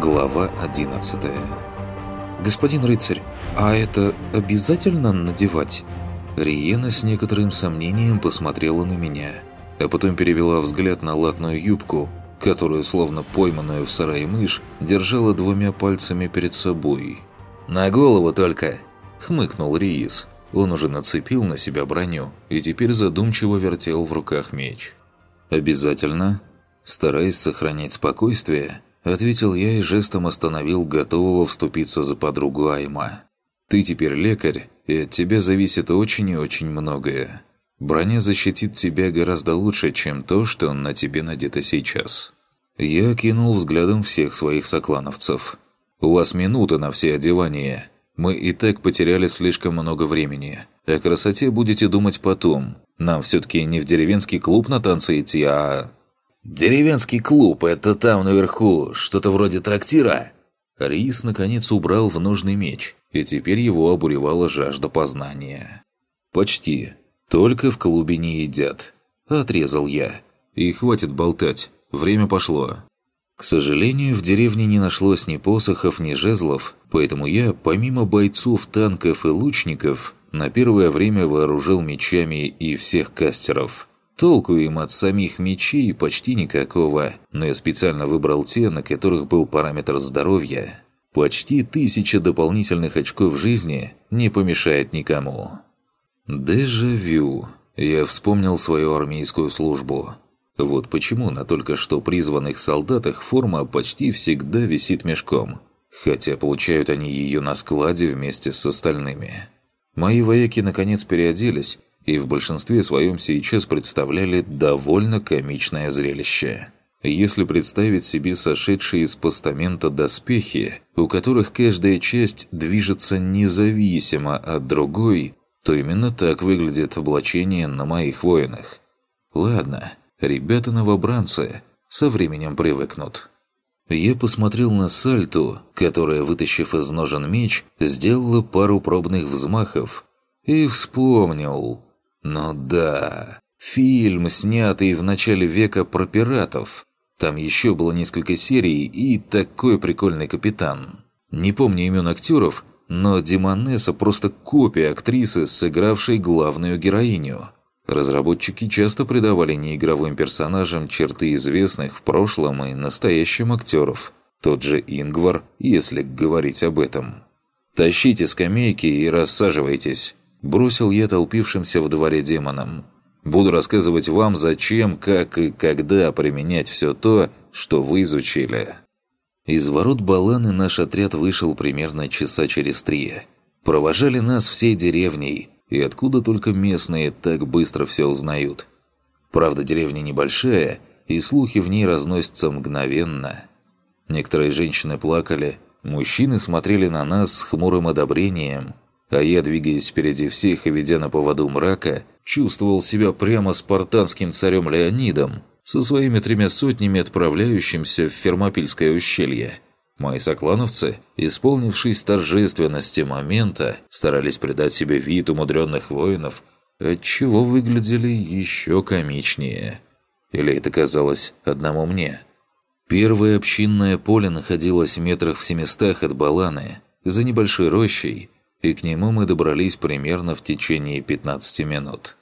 Глава 11 «Господин рыцарь, а это обязательно надевать?» Риена с некоторым сомнением посмотрела на меня, а потом перевела взгляд на латную юбку, которую, словно пойманную в сарае мышь, держала двумя пальцами перед собой. «На голову только!» – хмыкнул Риис. Он уже нацепил на себя броню и теперь задумчиво вертел в руках меч. «Обязательно?» Стараясь сохранять спокойствие, ответил я и жестом остановил готового вступиться за подругу Айма. «Ты теперь лекарь, и от тебя зависит очень и очень многое. Броня защитит тебя гораздо лучше, чем то, что на тебе надето сейчас». Я кинул взглядом всех своих соклановцев. «У вас минута на все одевания. Мы и так потеряли слишком много времени. О красоте будете думать потом. Нам все-таки не в деревенский клуб на танцы идти, а...» «Деревенский клуб – это там наверху, что-то вроде трактира?» Рис наконец убрал в нужный меч, и теперь его обуревала жажда познания. «Почти. Только в клубе не едят». Отрезал я. «И хватит болтать. Время пошло». К сожалению, в деревне не нашлось ни посохов, ни жезлов, поэтому я, помимо бойцов, танков и лучников, на первое время вооружил мечами и всех кастеров. Толку им от самих мечей почти никакого, но я специально выбрал те, на которых был параметр здоровья. Почти тысяча дополнительных очков жизни не помешает никому. Дежавю. Я вспомнил свою армейскую службу. Вот почему на только что призванных солдатах форма почти всегда висит мешком, хотя получают они ее на складе вместе с остальными. Мои вояки наконец переоделись и в большинстве своем сейчас представляли довольно комичное зрелище. Если представить себе сошедшие из постамента доспехи, у которых каждая часть движется независимо от другой, то именно так выглядит облачение на моих воинах. Ладно, ребята-новобранцы со временем привыкнут. Я посмотрел на Сальту, которая, вытащив из ножен меч, сделала пару пробных взмахов, и вспомнил, ну да, фильм, снятый в начале века про пиратов. Там еще было несколько серий и такой прикольный капитан. Не помню имен актеров, но Димонеса просто копия актрисы, сыгравшей главную героиню. Разработчики часто придавали неигровым персонажам черты известных в прошлом и настоящем актеров. Тот же Ингвар, если говорить об этом. «Тащите скамейки и рассаживайтесь. Бросил я толпившимся в дворе демонам. Буду рассказывать вам, зачем, как и когда применять все то, что вы изучили. Из ворот Баланы наш отряд вышел примерно часа через три. Провожали нас всей деревней, и откуда только местные так быстро все узнают. Правда, деревня небольшая, и слухи в ней разносятся мгновенно. Некоторые женщины плакали, мужчины смотрели на нас с хмурым одобрением – а я, двигаясь впереди всех и ведя на поводу мрака, чувствовал себя прямо спартанским царем Леонидом, со своими тремя сотнями отправляющимся в Фермопильское ущелье. Мои соклановцы, исполнившись торжественности момента, старались придать себе вид умудренных воинов, отчего выглядели еще комичнее. Или это казалось одному мне? Первое общинное поле находилось в метрах в семистах от Баланы, за небольшой рощей, и к нему мы добрались примерно в течение 15 минут.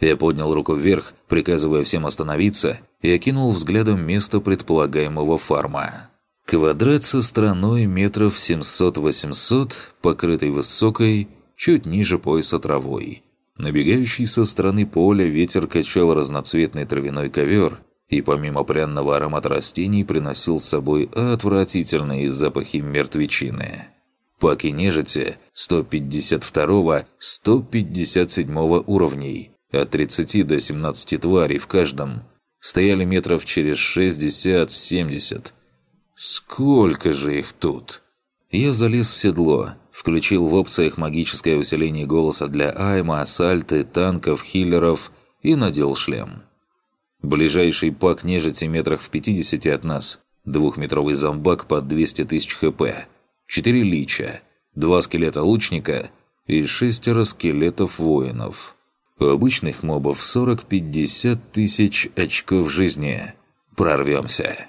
Я поднял руку вверх, приказывая всем остановиться, и окинул взглядом место предполагаемого фарма. Квадрат со стороной метров 700-800, покрытый высокой, чуть ниже пояса травой. Набегающий со стороны поля ветер качал разноцветный травяной ковер, и помимо пряного аромата растений приносил с собой отвратительные запахи мертвечины паки нежити 152-157 уровней, от 30 до 17 тварей в каждом, стояли метров через 60-70. Сколько же их тут? Я залез в седло, включил в опциях магическое усиление голоса для айма, сальты, танков, хиллеров и надел шлем. Ближайший пак нежити метрах в 50 от нас, двухметровый зомбак под 200 тысяч хп – четыре лича, два скелета лучника и шестеро скелетов воинов. У обычных мобов 40-50 тысяч очков жизни. Прорвемся.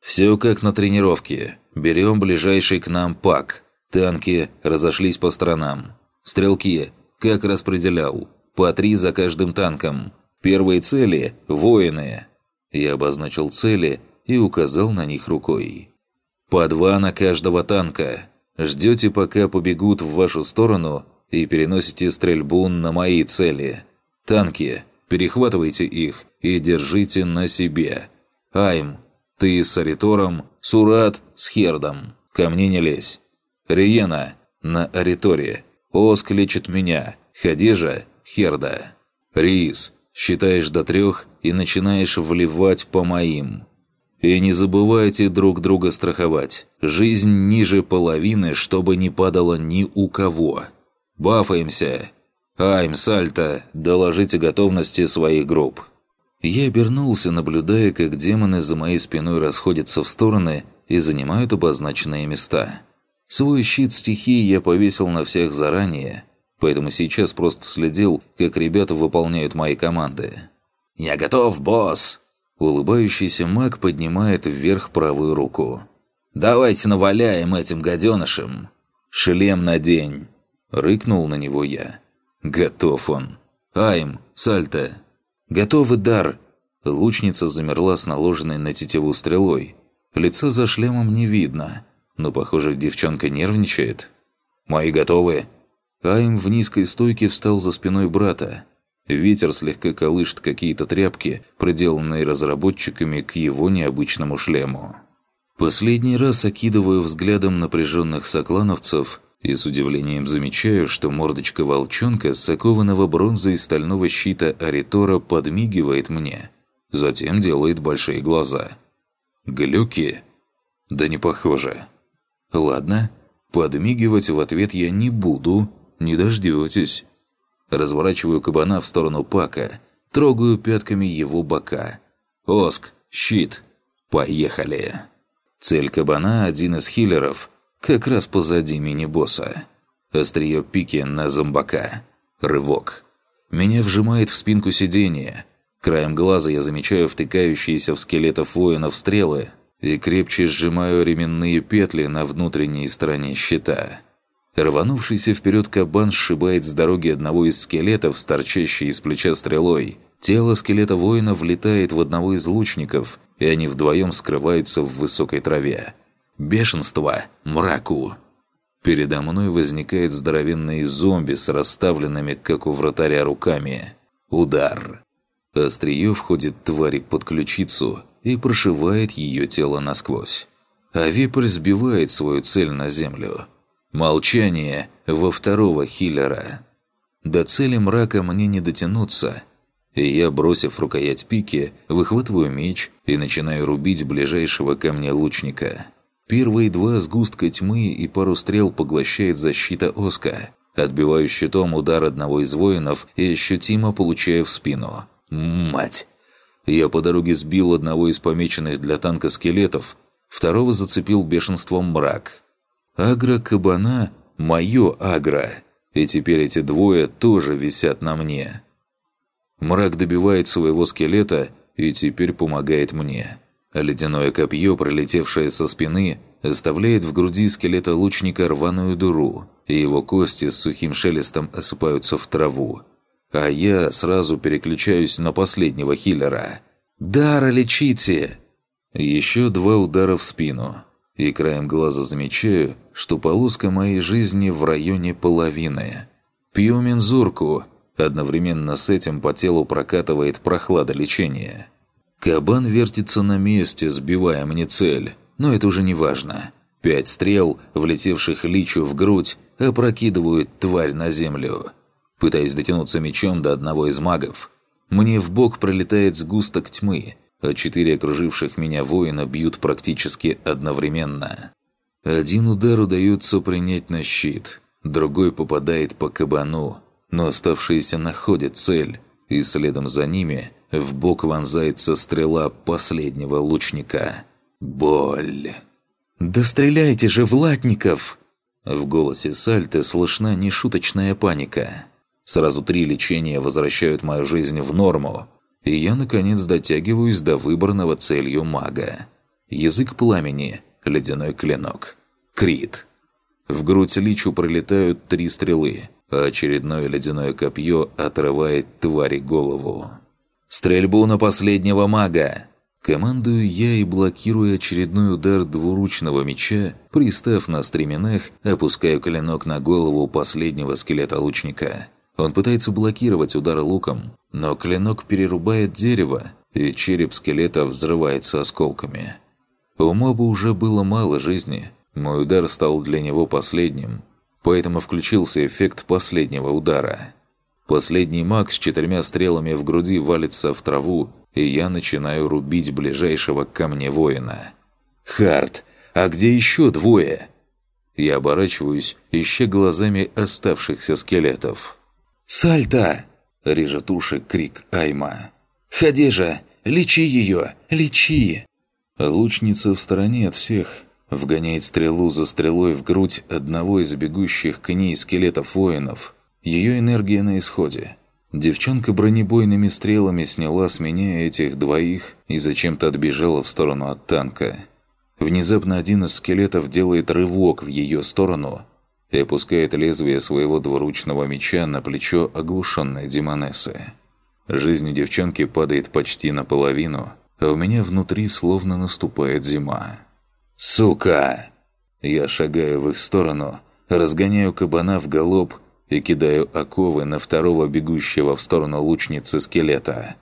Все как на тренировке. Берем ближайший к нам пак. Танки разошлись по сторонам. Стрелки, как распределял, по три за каждым танком. Первые цели – воины. Я обозначил цели и указал на них рукой. По два на каждого танка. Ждете, пока побегут в вашу сторону и переносите стрельбу на мои цели. Танки, перехватывайте их и держите на себе. Айм, ты с Аритором, Сурат с Хердом. Ко мне не лезь. Риена на Ариторе. Оск лечит меня. Хадежа – Херда. Рис, считаешь до трех и начинаешь вливать по моим. И не забывайте друг друга страховать. Жизнь ниже половины, чтобы не падало ни у кого. Бафаемся. Айм, Сальто, доложите готовности своих групп. Я обернулся, наблюдая, как демоны за моей спиной расходятся в стороны и занимают обозначенные места. Свой щит стихии я повесил на всех заранее, поэтому сейчас просто следил, как ребята выполняют мои команды. «Я готов, босс!» Улыбающийся маг поднимает вверх правую руку. «Давайте наваляем этим гаденышем!» «Шлем надень!» Рыкнул на него я. «Готов он!» «Айм, сальто!» «Готовый дар!» Лучница замерла с наложенной на тетиву стрелой. Лица за шлемом не видно, но, похоже, девчонка нервничает. «Мои готовы!» Айм в низкой стойке встал за спиной брата. Ветер слегка колышет какие-то тряпки, проделанные разработчиками к его необычному шлему. Последний раз окидываю взглядом напряженных соклановцев и с удивлением замечаю, что мордочка волчонка с закованного бронзой стального щита Аритора подмигивает мне. Затем делает большие глаза. Глюки? Да не похоже. Ладно, подмигивать в ответ я не буду, не дождетесь. Разворачиваю кабана в сторону Пака, трогаю пятками его бока. Оск, щит. Поехали. Цель кабана – один из хиллеров – как раз позади мини-босса. Острие пики на зомбака. Рывок. Меня вжимает в спинку сиденья. Краем глаза я замечаю втыкающиеся в скелетов воинов стрелы и крепче сжимаю ременные петли на внутренней стороне щита. Рванувшийся вперед кабан сшибает с дороги одного из скелетов, торчащий из плеча стрелой. Тело скелета воина влетает в одного из лучников, и они вдвоем скрываются в высокой траве. Бешенство, мраку. Передо мной возникает здоровенный зомби с расставленными, как у вратаря, руками. Удар. Острие входит твари под ключицу и прошивает ее тело насквозь. А вепрь сбивает свою цель на землю. Молчание во второго хиллера. До цели мрака мне не дотянуться, и я, бросив рукоять пики, выхватываю меч и начинаю рубить ближайшего ко мне лучника. Первые два сгустка тьмы и пару стрел поглощает защита Оска. Отбиваю щитом удар одного из воинов и ощутимо получаю в спину. Мать! Я по дороге сбил одного из помеченных для танка скелетов, второго зацепил бешенством мрак. Агро кабана – мое агро, и теперь эти двое тоже висят на мне. Мрак добивает своего скелета и теперь помогает мне. Ледяное копье, пролетевшее со спины, оставляет в груди скелета лучника рваную дыру, и его кости с сухим шелестом осыпаются в траву. А я сразу переключаюсь на последнего хиллера. «Дара, лечите!» Еще два удара в спину. И краем глаза замечаю, что полоска моей жизни в районе половины. Пью мензурку. Одновременно с этим по телу прокатывает прохлада лечения. Кабан вертится на месте, сбивая мне цель, но это уже не важно. Пять стрел, влетевших личу в грудь, опрокидывают тварь на землю. Пытаюсь дотянуться мечом до одного из магов. Мне в бок пролетает сгусток тьмы, а четыре окруживших меня воина бьют практически одновременно. Один удар удается принять на щит, другой попадает по кабану, но оставшиеся находят цель, и следом за ними в бок вонзается стрела последнего лучника. Боль. «Да стреляйте же, Влатников!» В голосе Сальты слышна нешуточная паника. Сразу три лечения возвращают мою жизнь в норму, и я, наконец, дотягиваюсь до выбранного целью мага. Язык пламени, ледяной клинок. Крит. В грудь личу пролетают три стрелы, а очередное ледяное копье отрывает твари голову. «Стрельбу на последнего мага!» Командую я и блокирую очередной удар двуручного меча, пристав на стременах, опускаю клинок на голову последнего скелета лучника. Он пытается блокировать удар луком, но клинок перерубает дерево, и череп скелета взрывается осколками. У моба уже было мало жизни, мой удар стал для него последним, поэтому включился эффект последнего удара. Последний маг с четырьмя стрелами в груди валится в траву, и я начинаю рубить ближайшего ко мне воина. «Харт, а где еще двое?» Я оборачиваюсь, ища глазами оставшихся скелетов. «Сальта!» – режет уши крик Айма. «Ходи же! Лечи ее! Лечи!» Лучница в стороне от всех. Вгоняет стрелу за стрелой в грудь одного из бегущих к ней скелетов воинов. Ее энергия на исходе. Девчонка бронебойными стрелами сняла с меня этих двоих и зачем-то отбежала в сторону от танка. Внезапно один из скелетов делает рывок в ее сторону и опускает лезвие своего двуручного меча на плечо оглушенной демонессы. Жизнь девчонки падает почти наполовину, а у меня внутри словно наступает зима. «Сука!» Я шагаю в их сторону, разгоняю кабана в галоп и кидаю оковы на второго бегущего в сторону лучницы скелета.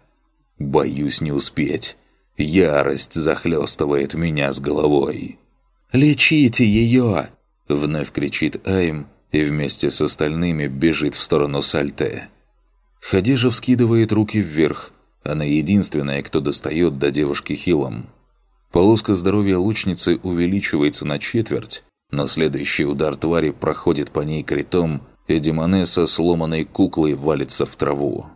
Боюсь не успеть. Ярость захлестывает меня с головой. «Лечите ее!» – вновь кричит Айм и вместе с остальными бежит в сторону Сальте. Хадижа вскидывает руки вверх. Она единственная, кто достает до девушки хилом. Полоска здоровья лучницы увеличивается на четверть, но следующий удар твари проходит по ней критом – и Демонесса сломанной куклой валится в траву.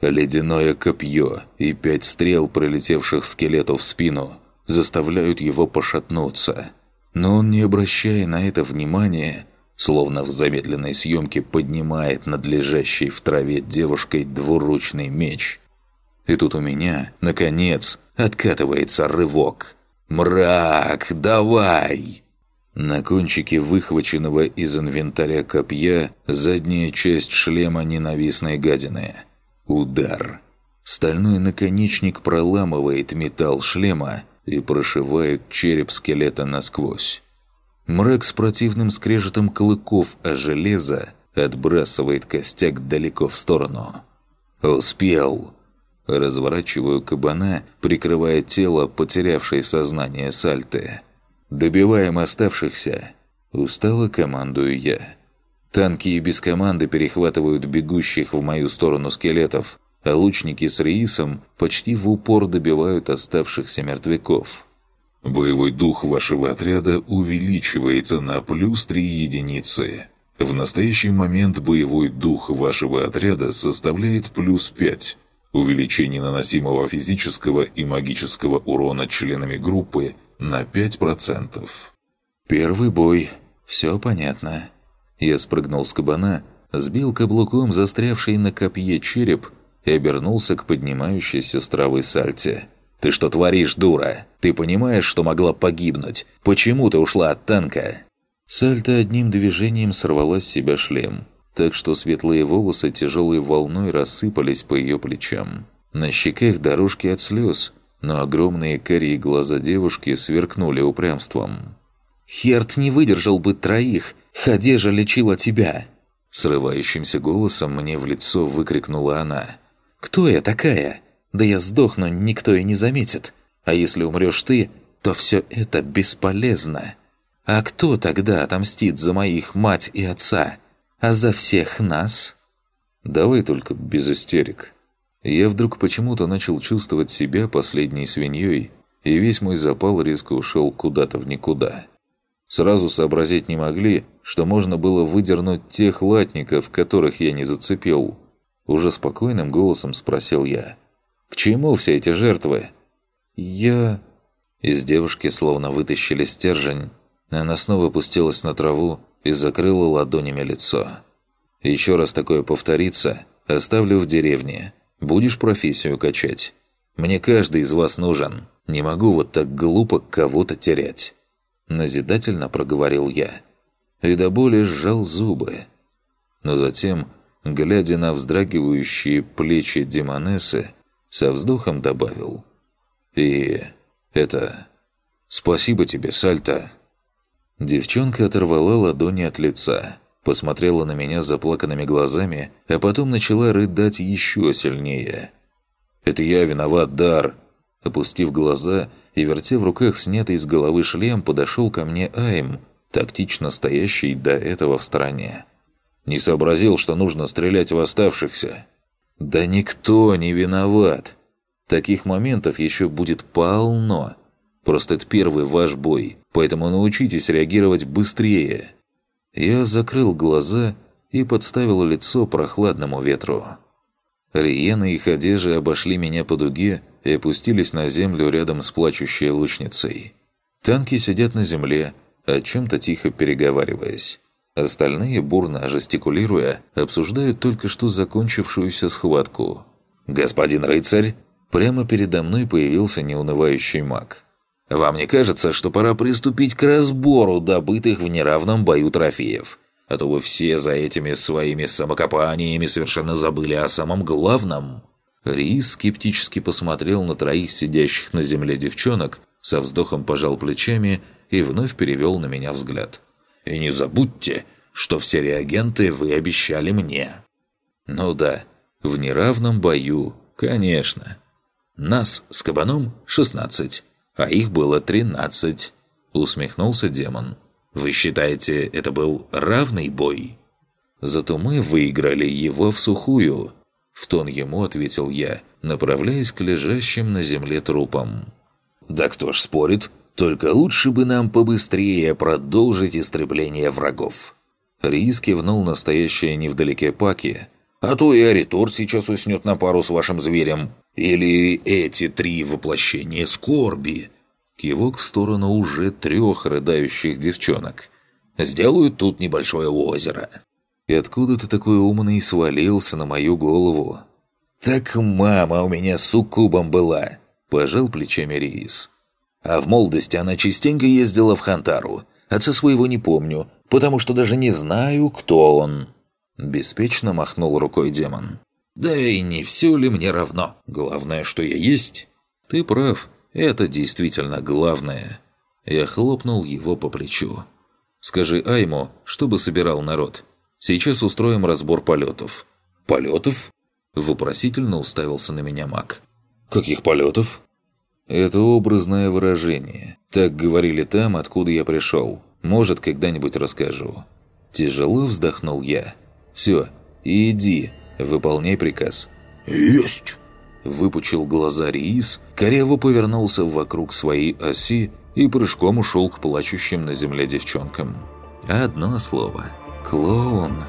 Ледяное копье и пять стрел, пролетевших скелету в спину, заставляют его пошатнуться. Но он, не обращая на это внимания, словно в замедленной съемке поднимает над лежащей в траве девушкой двуручный меч. И тут у меня, наконец, откатывается рывок. «Мрак, давай!» На кончике выхваченного из инвентаря копья задняя часть шлема ненавистной гадины. Удар. Стальной наконечник проламывает металл шлема и прошивает череп скелета насквозь. Мрак с противным скрежетом клыков о железо отбрасывает костяк далеко в сторону. «Успел!» Разворачиваю кабана, прикрывая тело, потерявшей сознание сальты. «Добиваем оставшихся!» Устало командую я. Танки и без команды перехватывают бегущих в мою сторону скелетов, а лучники с Реисом почти в упор добивают оставшихся мертвяков. Боевой дух вашего отряда увеличивается на плюс 3 единицы. В настоящий момент боевой дух вашего отряда составляет плюс 5. Увеличение наносимого физического и магического урона членами группы на 5%. Первый бой. Все понятно. Я спрыгнул с кабана, сбил каблуком застрявший на копье череп и обернулся к поднимающейся с травы сальте. «Ты что творишь, дура? Ты понимаешь, что могла погибнуть? Почему ты ушла от танка?» Сальта одним движением сорвала с себя шлем, так что светлые волосы тяжелой волной рассыпались по ее плечам. На щеках дорожки от слез, но огромные карие глаза девушки сверкнули упрямством. «Херт не выдержал бы троих, Хадежа лечила тебя!» Срывающимся голосом мне в лицо выкрикнула она. «Кто я такая? Да я сдохну, никто и не заметит. А если умрешь ты, то все это бесполезно. А кто тогда отомстит за моих мать и отца? А за всех нас?» «Давай только без истерик», я вдруг почему-то начал чувствовать себя последней свиньей, и весь мой запал резко ушел куда-то в никуда. Сразу сообразить не могли, что можно было выдернуть тех латников, которых я не зацепил. Уже спокойным голосом спросил я. «К чему все эти жертвы?» «Я...» Из девушки словно вытащили стержень. Она снова опустилась на траву и закрыла ладонями лицо. «Еще раз такое повторится, оставлю в деревне. Будешь профессию качать? Мне каждый из вас нужен. Не могу вот так глупо кого-то терять». Назидательно проговорил я. И до боли сжал зубы. Но затем, глядя на вздрагивающие плечи Демонессы, со вздохом добавил. «И это... Спасибо тебе, Сальта». Девчонка оторвала ладони от лица, посмотрела на меня заплаканными глазами, а потом начала рыдать еще сильнее. «Это я виноват, Дар!» Опустив глаза и вертя в руках снятый с головы шлем, подошел ко мне Айм, тактично стоящий до этого в стороне. «Не сообразил, что нужно стрелять в оставшихся». «Да никто не виноват!» Таких моментов еще будет полно. Просто это первый ваш бой, поэтому научитесь реагировать быстрее. Я закрыл глаза и подставил лицо прохладному ветру. Риена и Хадежи обошли меня по дуге и опустились на землю рядом с плачущей лучницей. Танки сидят на земле, о чем-то тихо переговариваясь. Остальные, бурно жестикулируя, обсуждают только что закончившуюся схватку. «Господин рыцарь!» Прямо передо мной появился неунывающий маг. Вам не кажется, что пора приступить к разбору добытых в неравном бою трофеев? А то вы все за этими своими самокопаниями совершенно забыли о самом главном». Рис скептически посмотрел на троих сидящих на земле девчонок, со вздохом пожал плечами и вновь перевел на меня взгляд. «И не забудьте, что все реагенты вы обещали мне». «Ну да, в неравном бою, конечно. Нас с кабаном 16, а их было 13», — усмехнулся демон. «Вы считаете, это был равный бой?» «Зато мы выиграли его в сухую», — в тон ему ответил я, направляясь к лежащим на земле трупам. «Да кто ж спорит? Только лучше бы нам побыстрее продолжить истребление врагов». Рис кивнул настоящее невдалеке Паки, «А то и Аритор сейчас уснет на пару с вашим зверем. Или эти три воплощения скорби?» Кивок в сторону уже трех рыдающих девчонок. «Сделают тут небольшое озеро». «И откуда ты такой умный свалился на мою голову?» «Так мама у меня суккубом была», – пожал плечами Риис. «А в молодости она частенько ездила в Хантару. Отца своего не помню, потому что даже не знаю, кто он». Беспечно махнул рукой демон. «Да и не все ли мне равно? Главное, что я есть». «Ты прав. Это действительно главное». Я хлопнул его по плечу. «Скажи Айму, чтобы собирал народ. Сейчас устроим разбор полетов». «Полетов?» Вопросительно уставился на меня маг. «Каких полетов?» «Это образное выражение. Так говорили там, откуда я пришел. Может, когда-нибудь расскажу». Тяжело вздохнул я. «Все, иди, выполняй приказ». «Есть!» Выпучил глаза Риис, коряво повернулся вокруг своей оси и прыжком ушел к плачущим на земле девчонкам. Одно слово. «Клоун».